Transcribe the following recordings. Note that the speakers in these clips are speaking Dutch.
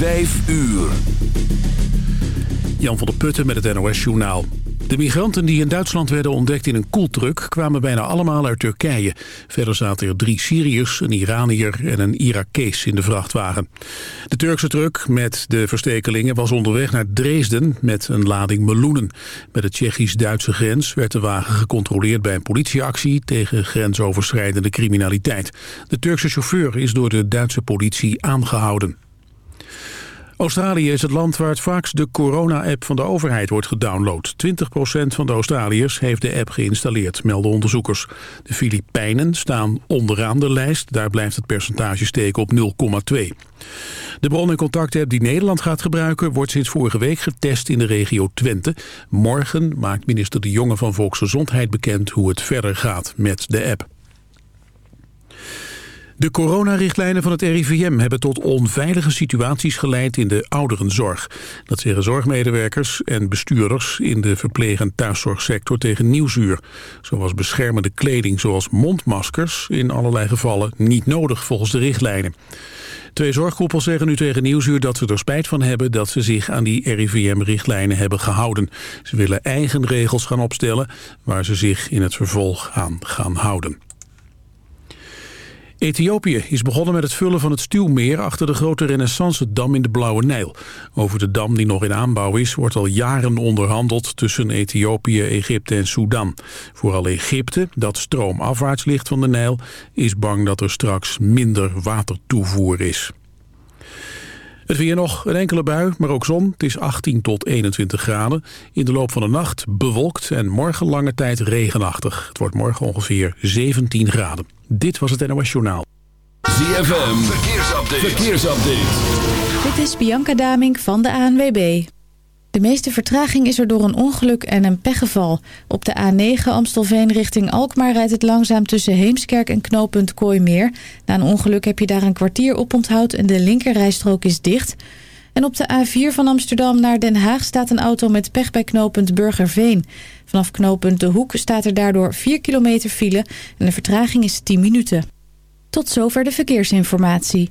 5 uur. Jan van der Putten met het NOS-journaal. De migranten die in Duitsland werden ontdekt in een koeltruck... kwamen bijna allemaal uit Turkije. Verder zaten er drie Syriërs, een Iranier en een Irakees in de vrachtwagen. De Turkse truck met de verstekelingen was onderweg naar Dresden... met een lading meloenen. Bij de Tsjechisch-Duitse grens werd de wagen gecontroleerd... bij een politieactie tegen grensoverschrijdende criminaliteit. De Turkse chauffeur is door de Duitse politie aangehouden. Australië is het land waar het vaakst de corona-app van de overheid wordt gedownload. 20% van de Australiërs heeft de app geïnstalleerd, melden onderzoekers. De Filipijnen staan onderaan de lijst, daar blijft het percentage steken op 0,2. De bron- en contact-app die Nederland gaat gebruiken... wordt sinds vorige week getest in de regio Twente. Morgen maakt minister De Jonge van Volksgezondheid bekend... hoe het verder gaat met de app. De coronarichtlijnen van het RIVM hebben tot onveilige situaties geleid in de ouderenzorg. Dat zeggen zorgmedewerkers en bestuurders in de verpleeg- en thuiszorgsector tegen Nieuwsuur. Zo was beschermende kleding zoals mondmaskers in allerlei gevallen niet nodig volgens de richtlijnen. Twee zorgkoepels zeggen nu tegen Nieuwsuur dat ze er spijt van hebben dat ze zich aan die RIVM-richtlijnen hebben gehouden. Ze willen eigen regels gaan opstellen waar ze zich in het vervolg aan gaan houden. Ethiopië is begonnen met het vullen van het stuwmeer achter de grote Renaissance-dam in de Blauwe Nijl. Over de dam die nog in aanbouw is wordt al jaren onderhandeld tussen Ethiopië, Egypte en Sudan. Vooral Egypte, dat stroomafwaarts ligt van de Nijl, is bang dat er straks minder watertoevoer is. Het weer nog, een enkele bui, maar ook zon. Het is 18 tot 21 graden. In de loop van de nacht bewolkt en morgen lange tijd regenachtig. Het wordt morgen ongeveer 17 graden. Dit was het NOS Journaal. ZFM, verkeersupdate. verkeersupdate. Dit is Bianca Damink van de ANWB. De meeste vertraging is er door een ongeluk en een pechgeval. Op de A9 Amstelveen richting Alkmaar rijdt het langzaam tussen Heemskerk en knooppunt Kooimeer. Na een ongeluk heb je daar een kwartier op onthoud en de linkerrijstrook is dicht. En op de A4 van Amsterdam naar Den Haag staat een auto met pech bij knooppunt Burgerveen. Vanaf knooppunt De Hoek staat er daardoor 4 kilometer file en de vertraging is 10 minuten. Tot zover de verkeersinformatie.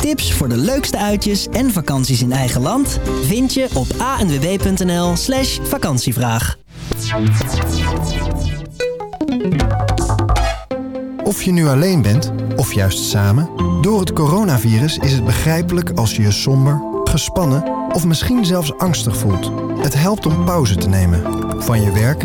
Tips voor de leukste uitjes en vakanties in eigen land vind je op anwb.nl slash vakantievraag. Of je nu alleen bent, of juist samen, door het coronavirus is het begrijpelijk als je je somber, gespannen of misschien zelfs angstig voelt. Het helpt om pauze te nemen. Van je werk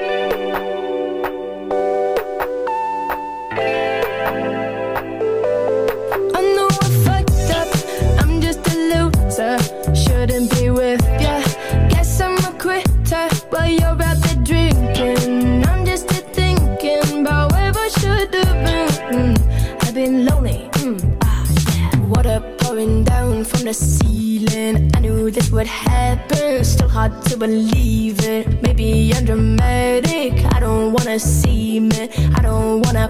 this would. Still hard to believe it. Maybe I'm dramatic. I don't wanna see me. I don't wanna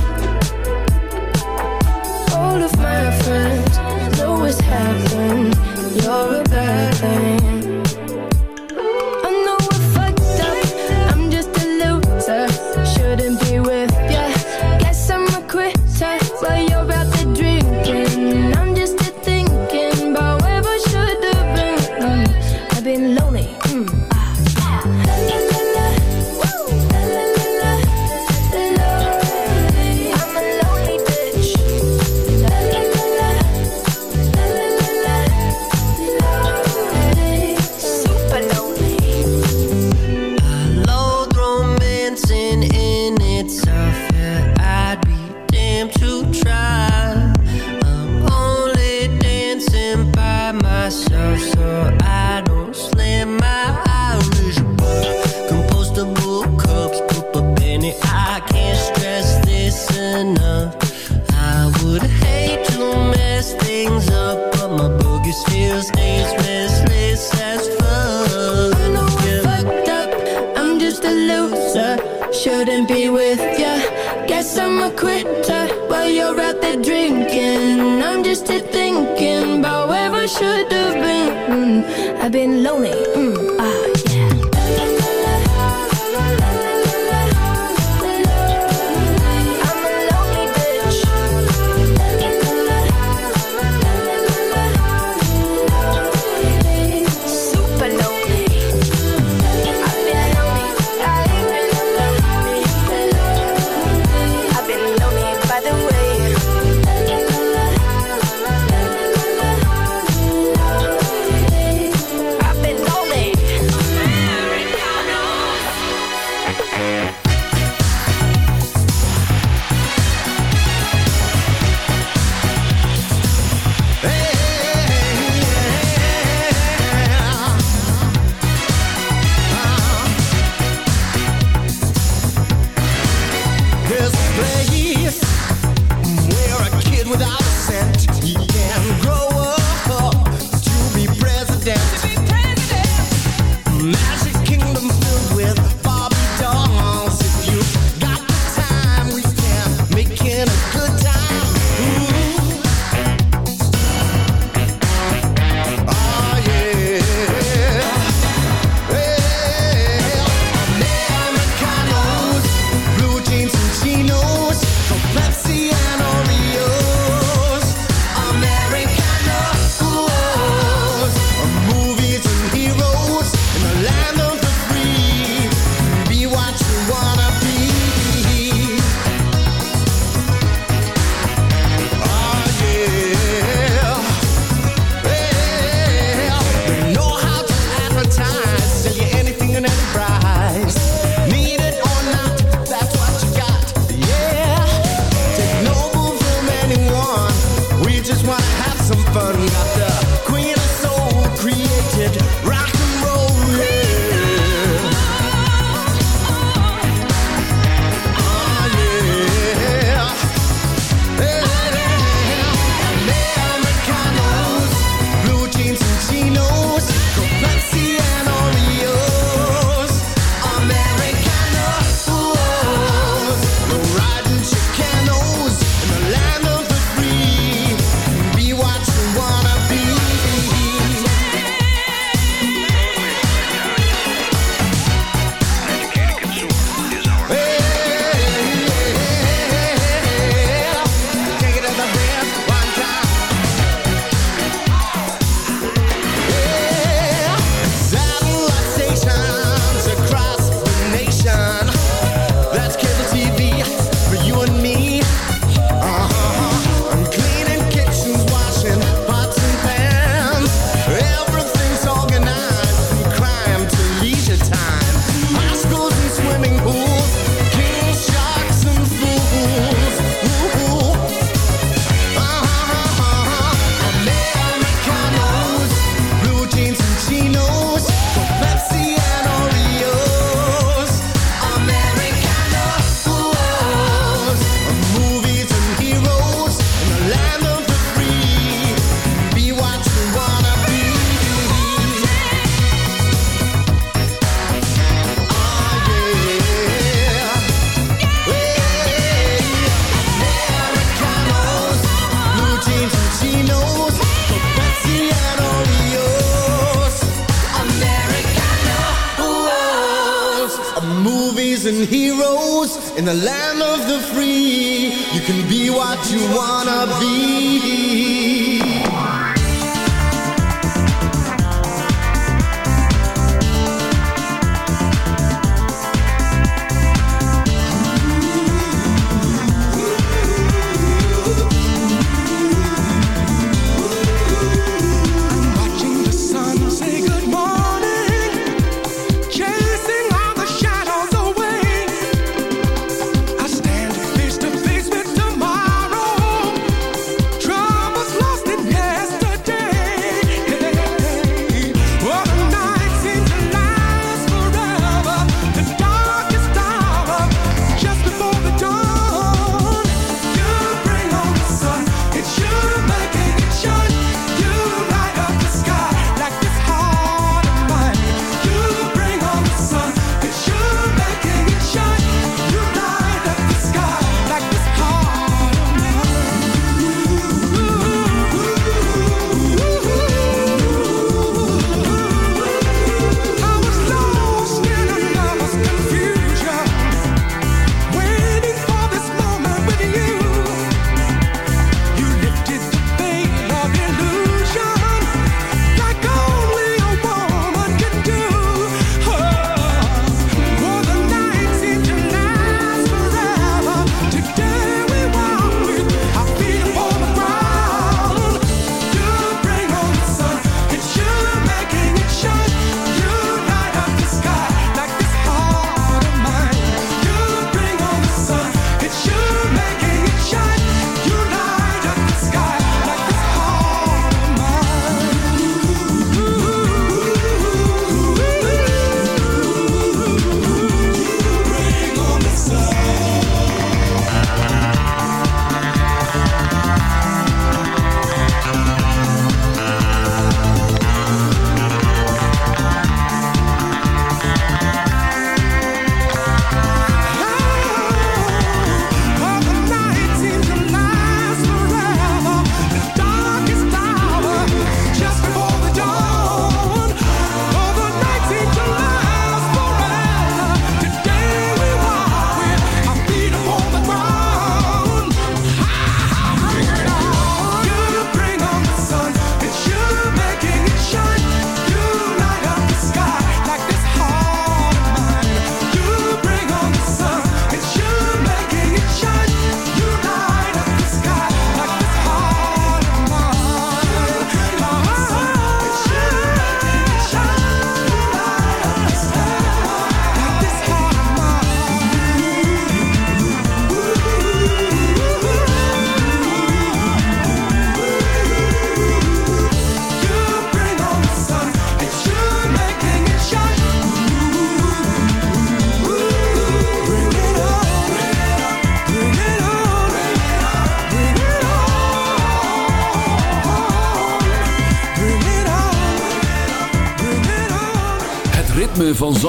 Yeah.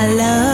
I love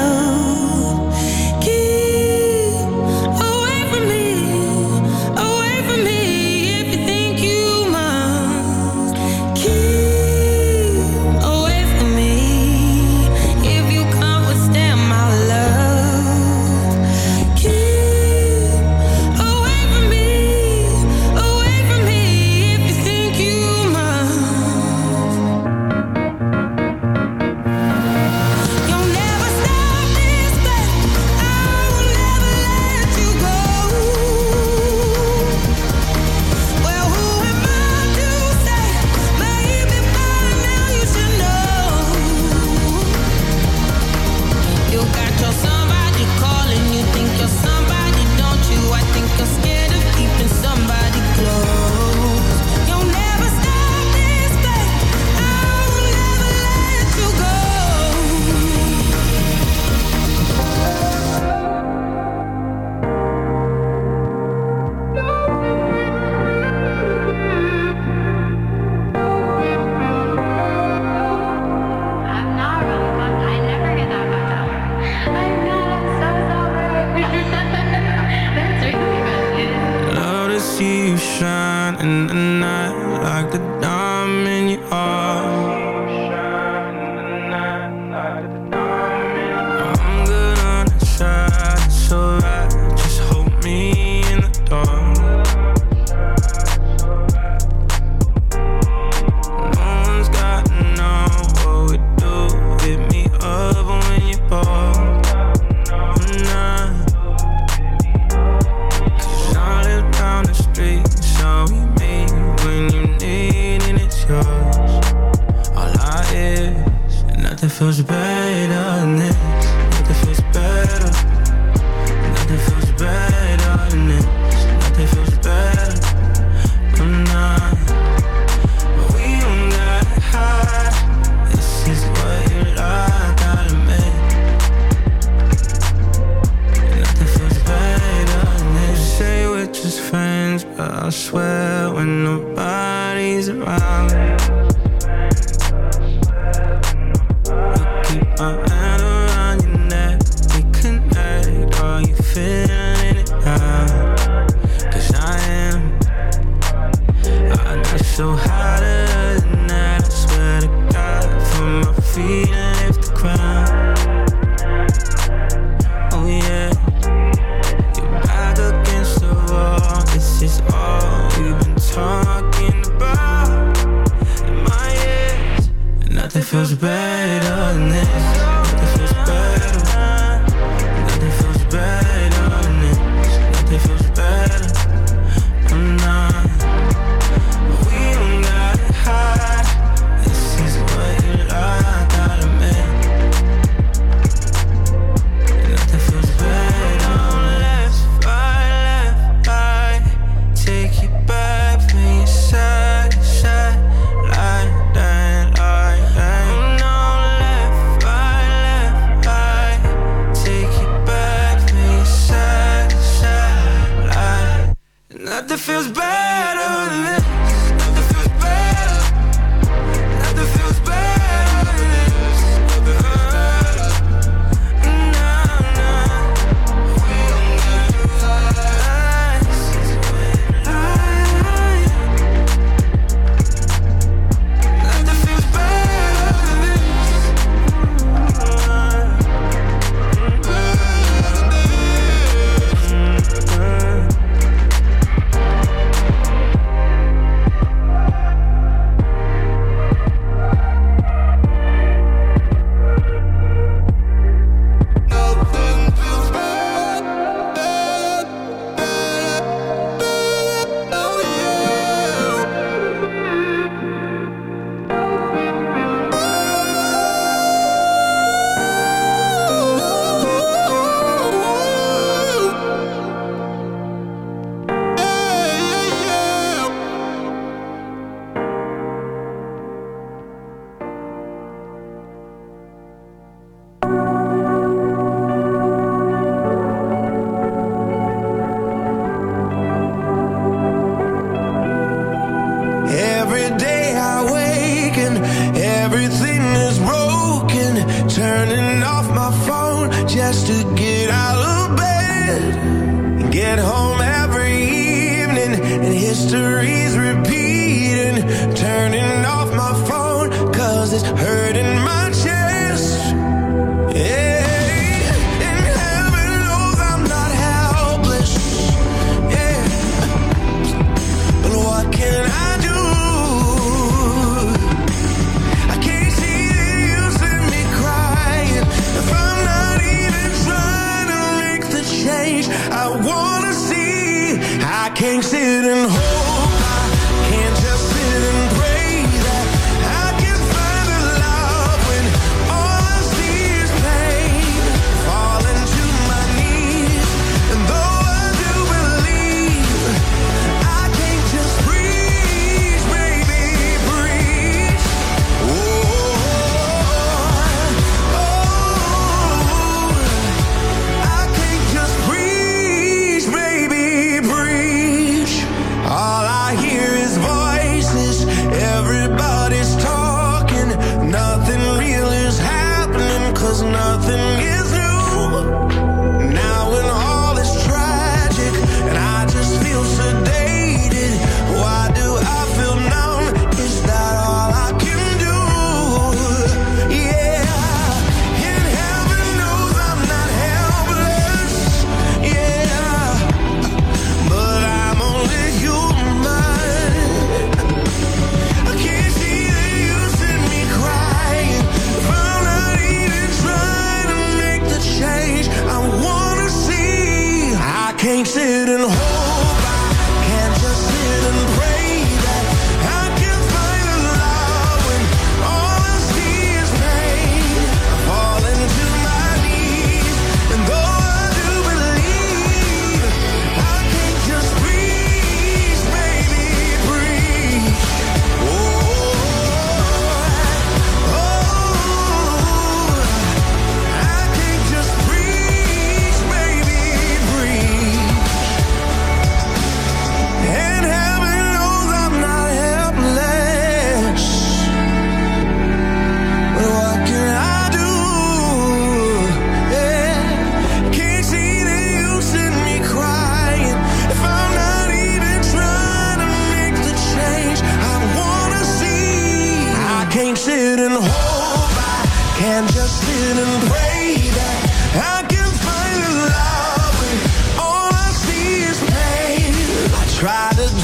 can't sit and hope I can't just sit and pray that I can find love. When all I see is pain. I try to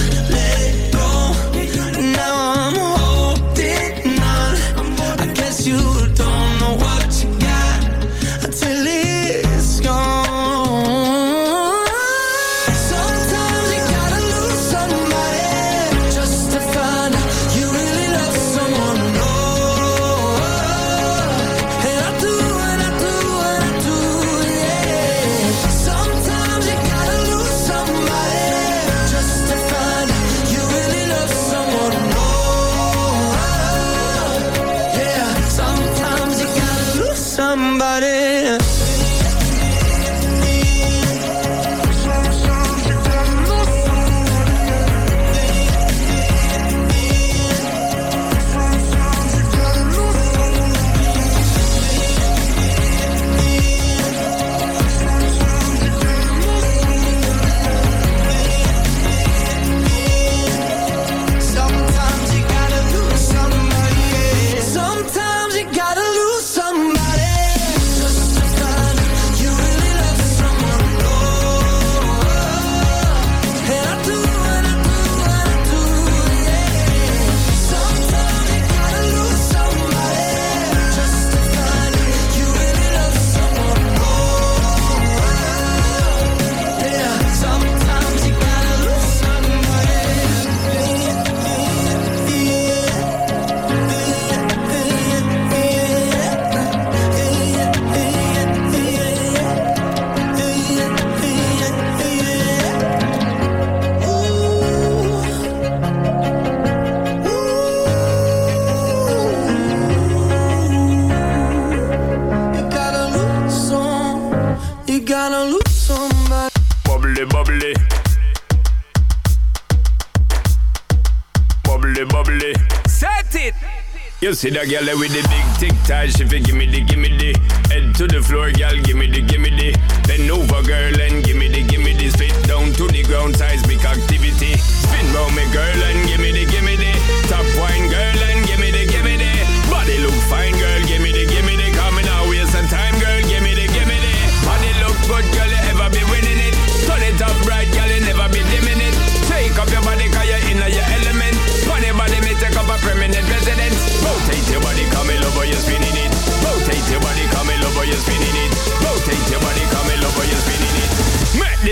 See that girl with the big tic tac, she fi gimme the gimme the. Head to the floor, girl, gimme the gimme the. then over,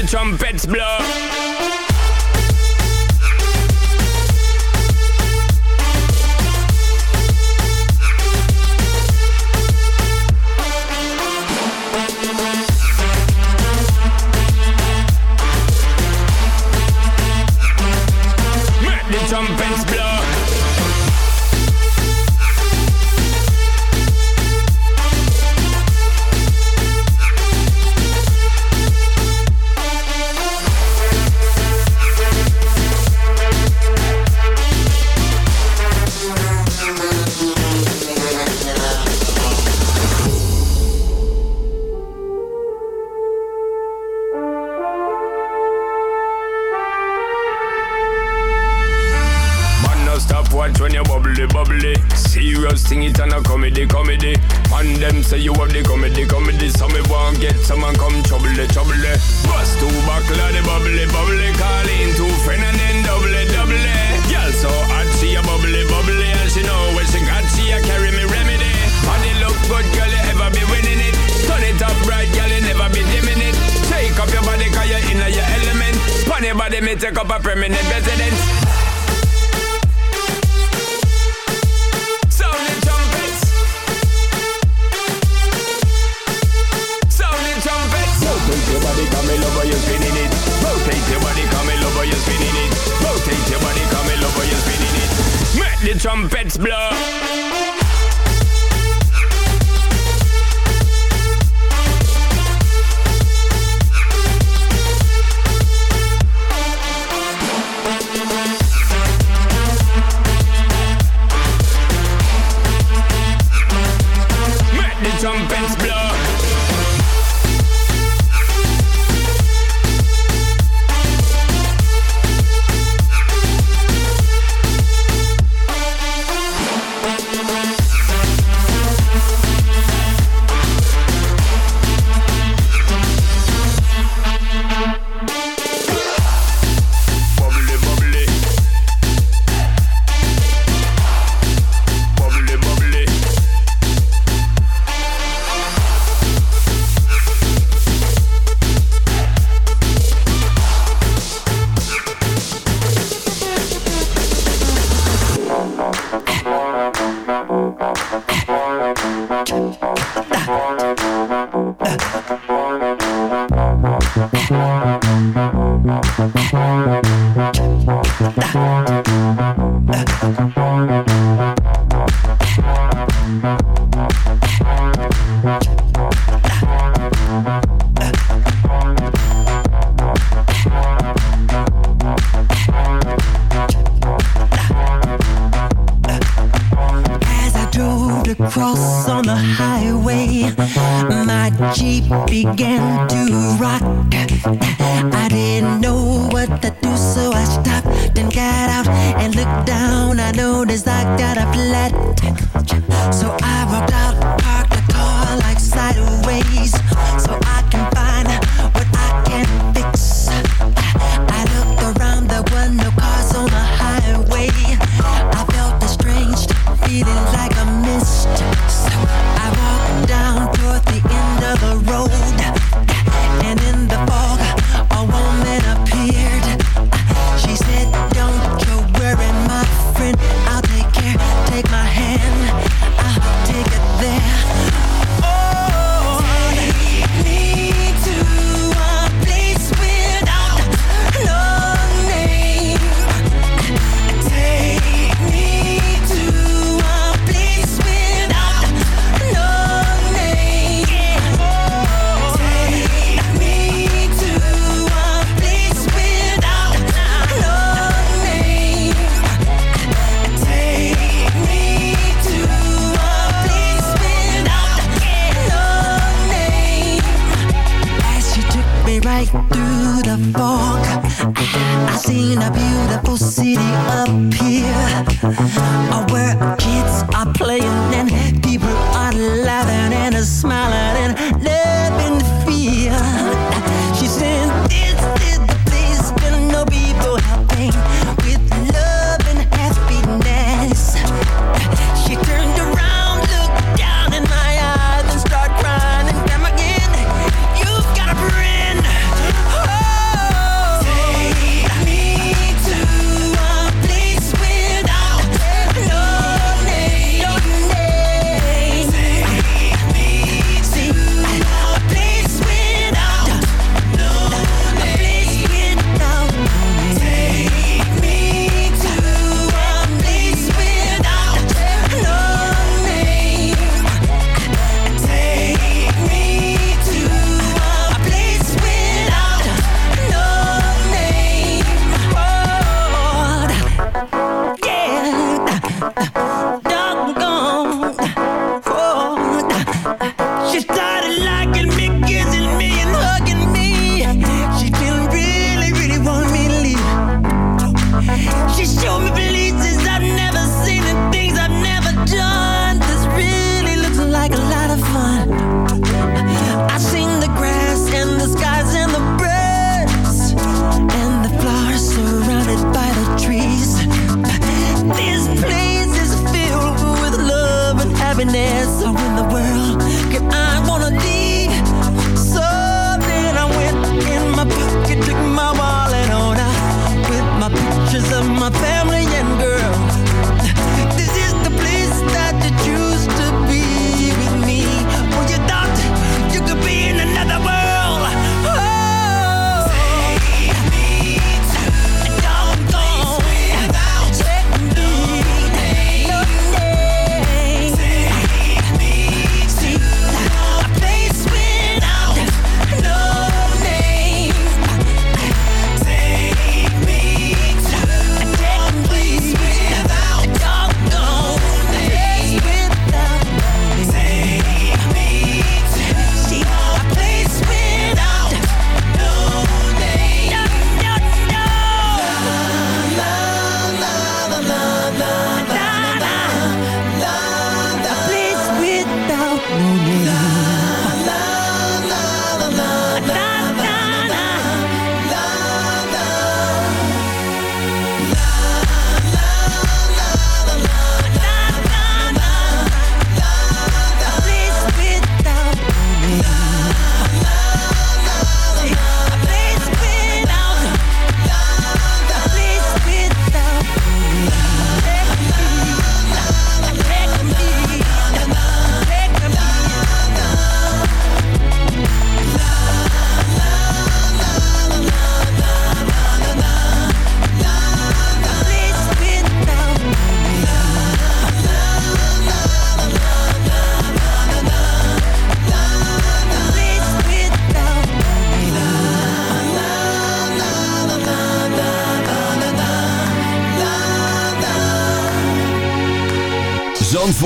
trumpets blow. blood.